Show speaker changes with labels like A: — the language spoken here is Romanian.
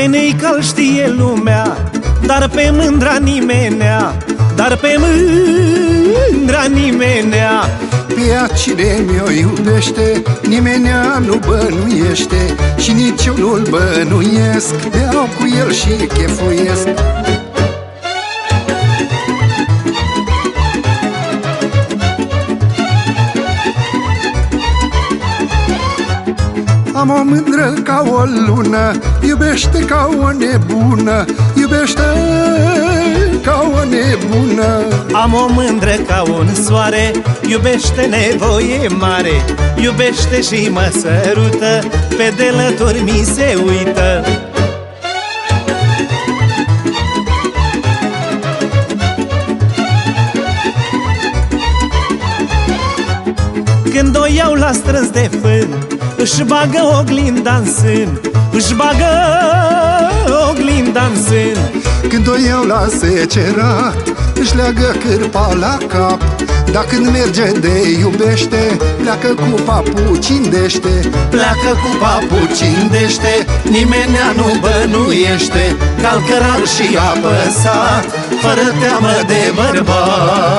A: pe Neical știe lumea Dar pe mândra nimenea Dar pe mândra nimenea.
B: Pe cine mi-o iubește Nimenea nu bănuiește Și nici eu nu-l bănuiesc Beau cu el și chefuiesc Am o mândră ca o lună Iubește ca o nebună Iubește ca o nebună.
A: Am o mândră ca un soare Iubește nevoie mare Iubește și mă sărută Pe delături mi se uită. Când o iau la strâns de fân își bagă oglinda în sân Își bagă oglinda în sân.
B: Când o iau la secerat Își leagă cârpa la cap. Dacă când merge de iubește Pleacă cu papuci indește
A: Pleacă cu papuci indește Nimeni nu bănuiește. Calcărar și apăsat Fără teamă de bărbat